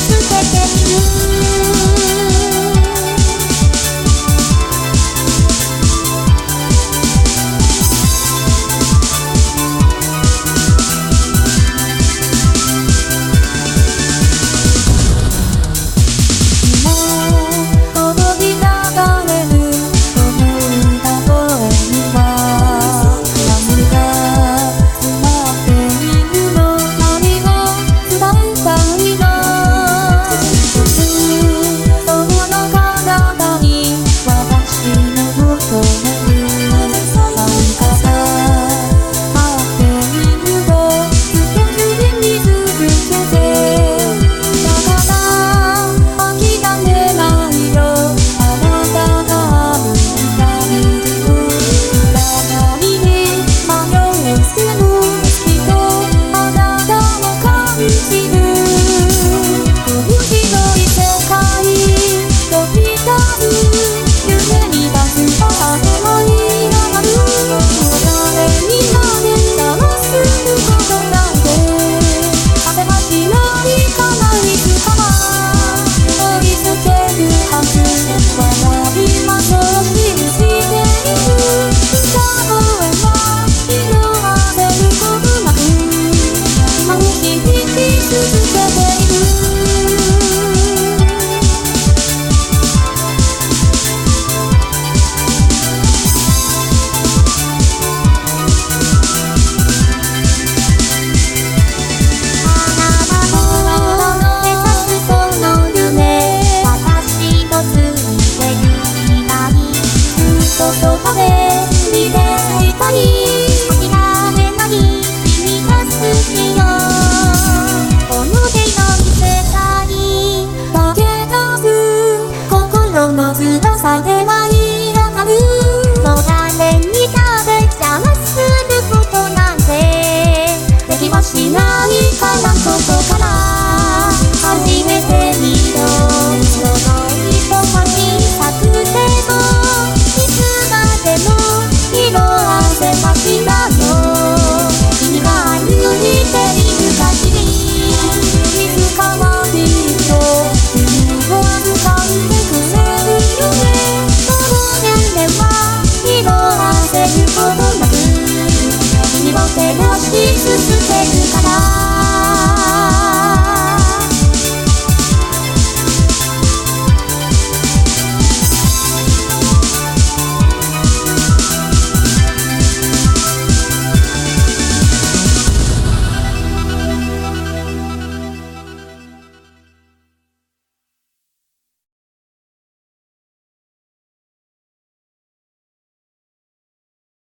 susto pequenininho.